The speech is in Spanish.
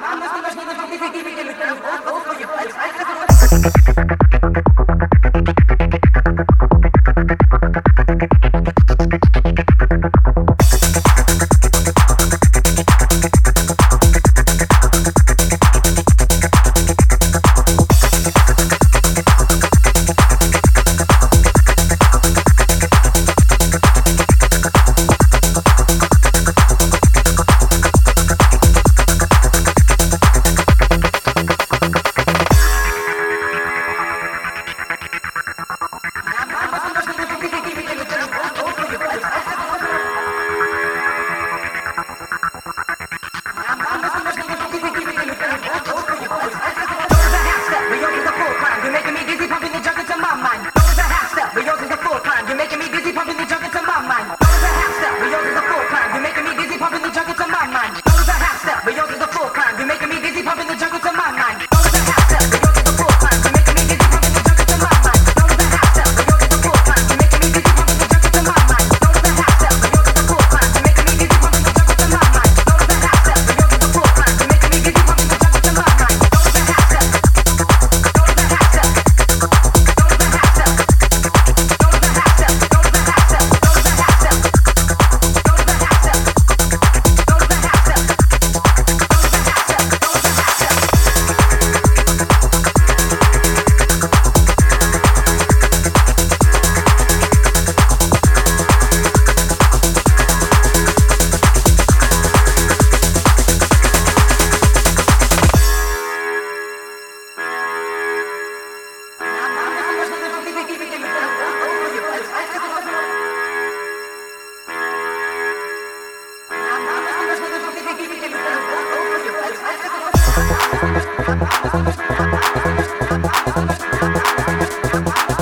Mamá, más que los niños, que los ojos, Thank you.